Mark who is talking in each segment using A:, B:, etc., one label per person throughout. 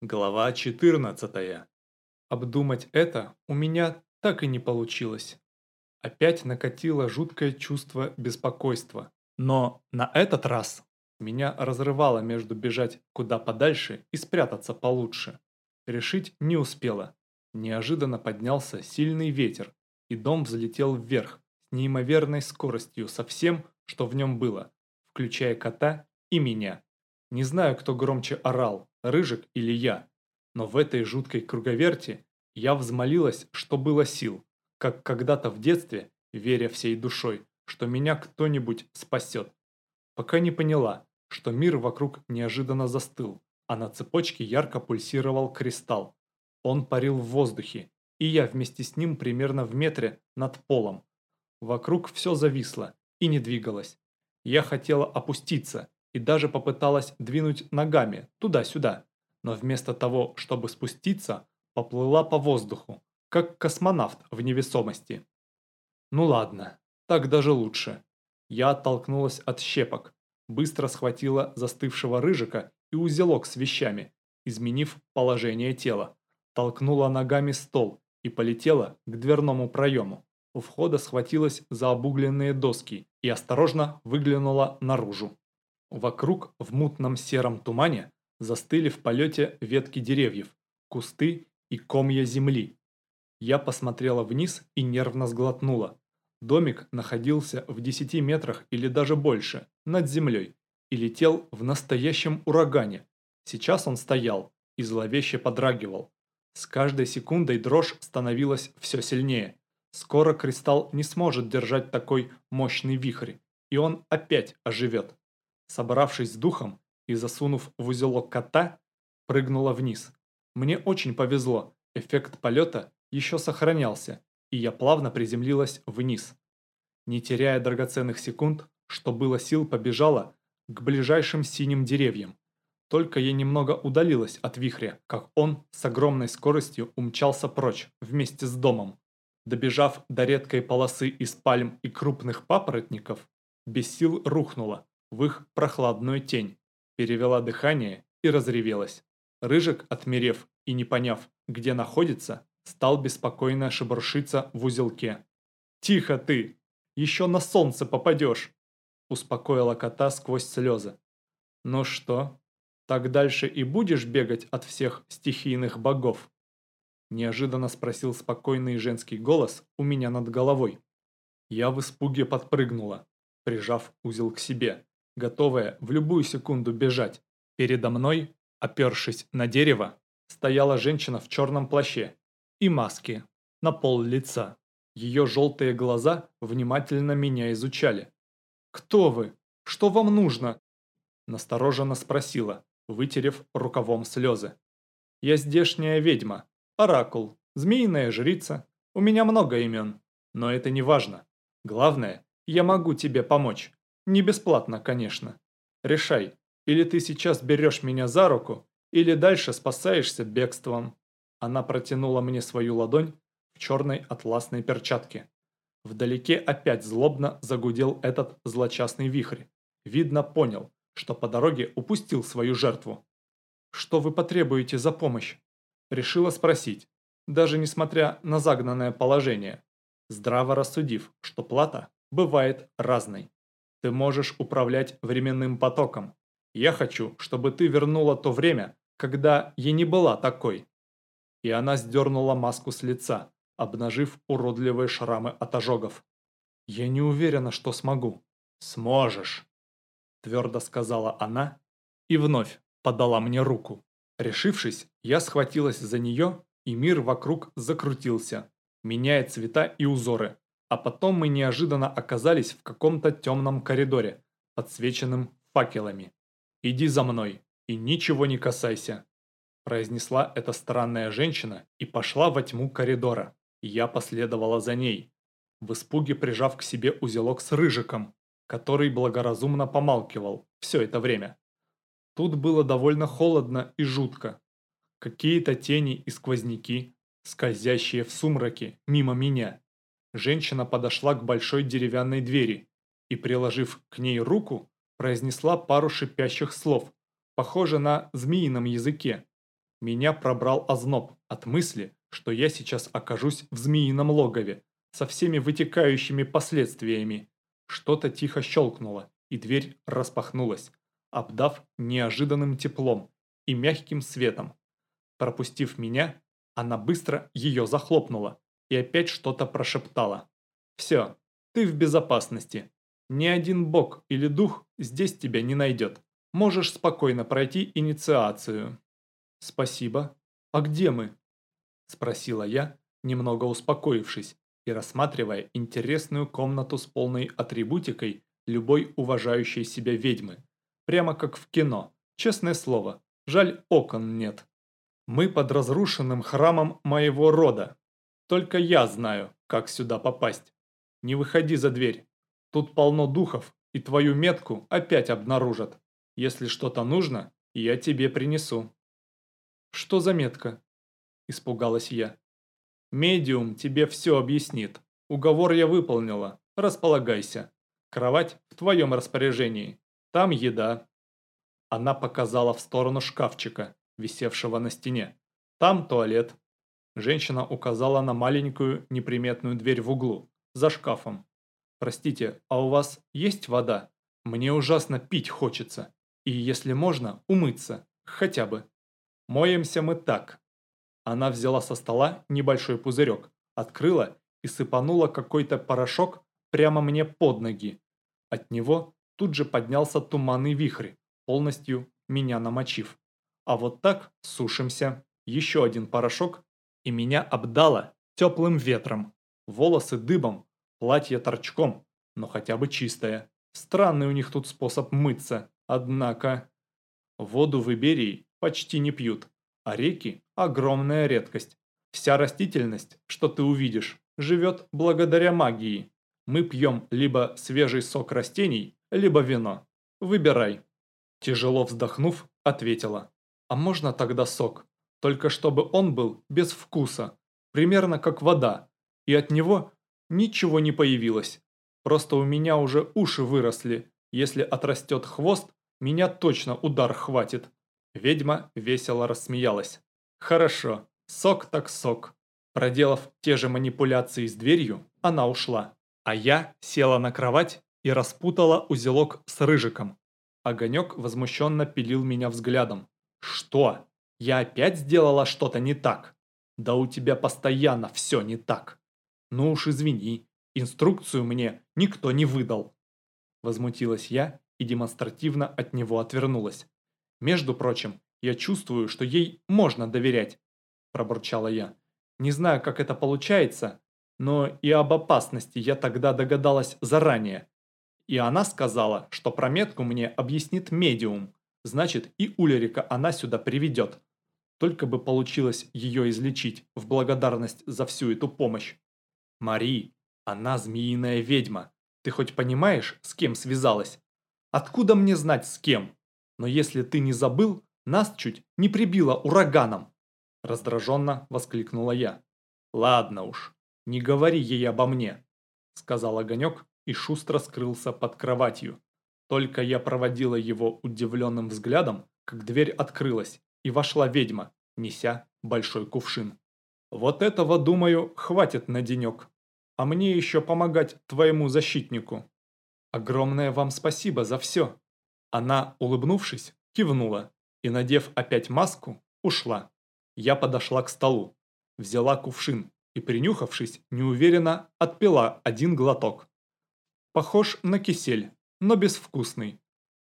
A: Глава 14. Обдумать это у меня так и не получилось. Опять накатило жуткое чувство беспокойства. Но на этот раз меня разрывало между бежать куда подальше и спрятаться получше. Решить не успела. Неожиданно поднялся сильный ветер, и дом взлетел вверх с неимоверной скоростью со всем, что в нем было, включая кота и меня. Не знаю, кто громче орал, Рыжик или я, но в этой жуткой круговерти я взмолилась, что было сил, как когда-то в детстве, веря всей душой, что меня кто-нибудь спасет. Пока не поняла, что мир вокруг неожиданно застыл, а на цепочке ярко пульсировал кристалл. Он парил в воздухе, и я вместе с ним примерно в метре над полом. Вокруг все зависло и не двигалось. Я хотела опуститься, и даже попыталась двинуть ногами туда-сюда, но вместо того, чтобы спуститься, поплыла по воздуху, как космонавт в невесомости. Ну ладно, так даже лучше. Я оттолкнулась от щепок, быстро схватила застывшего рыжика и узелок с вещами, изменив положение тела, толкнула ногами стол и полетела к дверному проему. У входа схватилась за обугленные доски и осторожно выглянула наружу. Вокруг в мутном сером тумане застыли в полете ветки деревьев, кусты и комья земли. Я посмотрела вниз и нервно сглотнула. Домик находился в 10 метрах или даже больше, над землей, и летел в настоящем урагане. Сейчас он стоял и зловеще подрагивал. С каждой секундой дрожь становилась все сильнее. Скоро кристалл не сможет держать такой мощный вихрь, и он опять оживет. Собравшись с духом и засунув в узелок кота, прыгнула вниз. Мне очень повезло, эффект полета еще сохранялся, и я плавно приземлилась вниз. Не теряя драгоценных секунд, что было сил, побежала к ближайшим синим деревьям. Только я немного удалилась от вихря, как он с огромной скоростью умчался прочь вместе с домом. Добежав до редкой полосы из пальм и крупных папоротников, без сил рухнула, в их прохладную тень, перевела дыхание и разревелась. Рыжик, отмерев и не поняв, где находится, стал беспокойно шебуршиться в узелке. «Тихо ты! Еще на солнце попадешь!» успокоила кота сквозь слезы. «Ну что, так дальше и будешь бегать от всех стихийных богов?» Неожиданно спросил спокойный женский голос у меня над головой. Я в испуге подпрыгнула, прижав узел к себе готовая в любую секунду бежать. Передо мной, опершись на дерево, стояла женщина в черном плаще и маске на пол лица. Ее желтые глаза внимательно меня изучали. «Кто вы? Что вам нужно?» Настороженно спросила, вытерев рукавом слезы. «Я здешняя ведьма, оракул, змеиная жрица. У меня много имен, но это не важно. Главное, я могу тебе помочь. Не бесплатно, конечно. Решай, или ты сейчас берешь меня за руку, или дальше спасаешься бегством. Она протянула мне свою ладонь в черной атласной перчатке. Вдалеке опять злобно загудел этот злочастный вихрь. Видно, понял, что по дороге упустил свою жертву. «Что вы потребуете за помощь?» Решила спросить, даже несмотря на загнанное положение, здраво рассудив, что плата бывает разной. Ты можешь управлять временным потоком. Я хочу, чтобы ты вернула то время, когда я не была такой». И она сдернула маску с лица, обнажив уродливые шрамы от ожогов. «Я не уверена, что смогу». «Сможешь», – твердо сказала она и вновь подала мне руку. Решившись, я схватилась за нее, и мир вокруг закрутился, меняя цвета и узоры, а потом мы неожиданно оказались в каком-то темном коридоре, подсвеченным факелами. «Иди за мной и ничего не касайся», произнесла эта странная женщина и пошла во тьму коридора. Я последовала за ней, в испуге прижав к себе узелок с рыжиком, который благоразумно помалкивал все это время. Тут было довольно холодно и жутко. Какие-то тени и сквозняки, скользящие в сумраке мимо меня. Женщина подошла к большой деревянной двери и, приложив к ней руку, произнесла пару шипящих слов, похоже на змеином языке. Меня пробрал озноб от мысли, что я сейчас окажусь в змеином логове, со всеми вытекающими последствиями. Что-то тихо щелкнуло, и дверь распахнулась, обдав неожиданным теплом и мягким светом. Пропустив меня, она быстро ее захлопнула и опять что-то прошептала. «Все, ты в безопасности. Ни один бог или дух здесь тебя не найдет. Можешь спокойно пройти инициацию». «Спасибо. А где мы?» Спросила я, немного успокоившись и рассматривая интересную комнату с полной атрибутикой любой уважающей себя ведьмы. Прямо как в кино. Честное слово, жаль окон нет. Мы под разрушенным храмом моего рода. Только я знаю, как сюда попасть. Не выходи за дверь. Тут полно духов, и твою метку опять обнаружат. Если что-то нужно, я тебе принесу. Что за метка? Испугалась я. Медиум тебе все объяснит. Уговор я выполнила. Располагайся. Кровать в твоем распоряжении. Там еда. Она показала в сторону шкафчика, висевшего на стене. Там туалет. Женщина указала на маленькую неприметную дверь в углу, за шкафом. «Простите, а у вас есть вода? Мне ужасно пить хочется. И, если можно, умыться. Хотя бы. Моемся мы так». Она взяла со стола небольшой пузырек, открыла и сыпанула какой-то порошок прямо мне под ноги. От него тут же поднялся туманный вихрь, полностью меня намочив. А вот так сушимся. Еще один порошок, и меня обдало теплым ветром. Волосы дыбом, платье торчком, но хотя бы чистое. Странный у них тут способ мыться, однако... Воду в Иберии почти не пьют, а реки – огромная редкость. Вся растительность, что ты увидишь, живет благодаря магии. Мы пьем либо свежий сок растений, либо вино. Выбирай. Тяжело вздохнув, ответила. А можно тогда сок? Только чтобы он был без вкуса. Примерно как вода. И от него ничего не появилось. Просто у меня уже уши выросли. Если отрастет хвост, меня точно удар хватит. Ведьма весело рассмеялась. Хорошо, сок так сок. Проделав те же манипуляции с дверью, она ушла. А я села на кровать и распутала узелок с рыжиком. Огонек возмущенно пилил меня взглядом. «Что? Я опять сделала что-то не так? Да у тебя постоянно все не так. Ну уж извини, инструкцию мне никто не выдал». Возмутилась я и демонстративно от него отвернулась. «Между прочим, я чувствую, что ей можно доверять», – пробурчала я. «Не знаю, как это получается, но и об опасности я тогда догадалась заранее. И она сказала, что про метку мне объяснит медиум, значит и Улерика она сюда приведет. Только бы получилось ее излечить в благодарность за всю эту помощь. Мари, она змеиная ведьма. Ты хоть понимаешь, с кем связалась? Откуда мне знать с кем? Но если ты не забыл, нас чуть не прибило ураганом. Раздраженно воскликнула я. Ладно уж, «Не говори ей обо мне», – сказал Огонек и шустро скрылся под кроватью. Только я проводила его удивленным взглядом, как дверь открылась, и вошла ведьма, неся большой кувшин. «Вот этого, думаю, хватит на денек. А мне еще помогать твоему защитнику. Огромное вам спасибо за все». Она, улыбнувшись, кивнула и, надев опять маску, ушла. Я подошла к столу, взяла кувшин и, принюхавшись, неуверенно отпила один глоток. Похож на кисель, но безвкусный.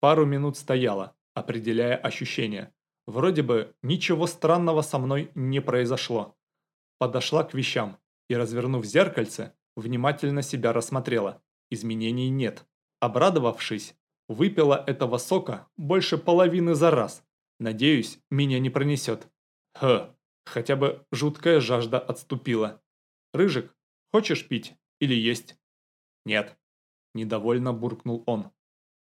A: Пару минут стояла, определяя ощущения. Вроде бы ничего странного со мной не произошло. Подошла к вещам и, развернув зеркальце, внимательно себя рассмотрела. Изменений нет. Обрадовавшись, выпила этого сока больше половины за раз. Надеюсь, меня не пронесет. Хм, Хотя бы жуткая жажда отступила. «Рыжик, хочешь пить или есть?» «Нет», – недовольно буркнул он.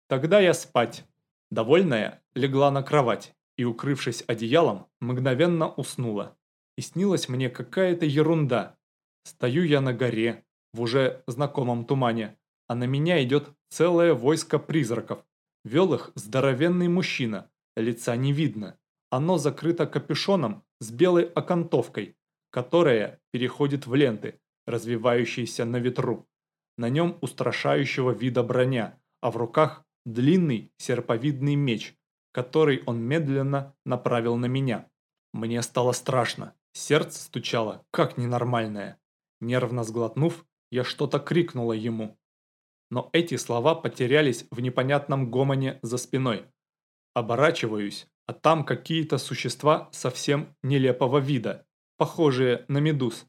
A: «Тогда я спать». Довольная легла на кровать и, укрывшись одеялом, мгновенно уснула. И снилась мне какая-то ерунда. Стою я на горе, в уже знакомом тумане, а на меня идет целое войско призраков. Вел их здоровенный мужчина, лица не видно, Оно закрыто капюшоном с белой окантовкой, которая переходит в ленты, развивающиеся на ветру. На нем устрашающего вида броня, а в руках длинный серповидный меч, который он медленно направил на меня. Мне стало страшно, сердце стучало, как ненормальное. Нервно сглотнув, я что-то крикнула ему. Но эти слова потерялись в непонятном гомоне за спиной. Оборачиваюсь, а там какие-то существа совсем нелепого вида, похожие на медуз.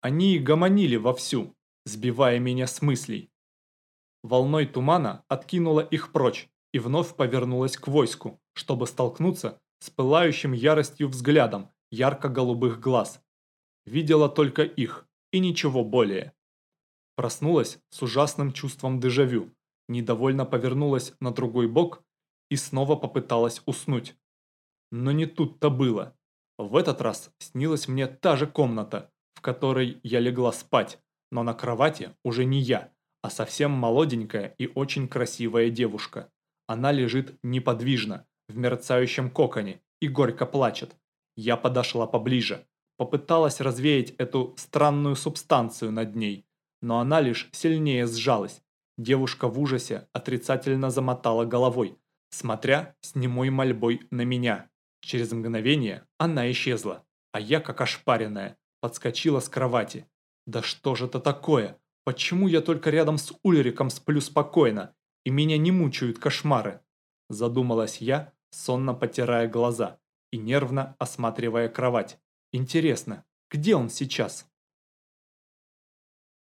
A: Они гомонили вовсю, сбивая меня с мыслей. Волной тумана откинула их прочь и вновь повернулась к войску, чтобы столкнуться с пылающим яростью взглядом ярко-голубых глаз. Видела только их и ничего более. Проснулась с ужасным чувством дежавю, недовольно повернулась на другой бок и снова попыталась уснуть. Но не тут-то было. В этот раз снилась мне та же комната, в которой я легла спать, но на кровати уже не я, а совсем молоденькая и очень красивая девушка. Она лежит неподвижно, в мерцающем коконе, и горько плачет. Я подошла поближе, попыталась развеять эту странную субстанцию над ней, но она лишь сильнее сжалась. Девушка в ужасе отрицательно замотала головой, смотря с немой мольбой на меня. Через мгновение она исчезла, а я, как ошпаренная, подскочила с кровати. Да что же это такое? Почему я только рядом с Ульриком сплю спокойно, и меня не мучают кошмары? Задумалась я, сонно потирая глаза и нервно осматривая кровать. Интересно, где он сейчас?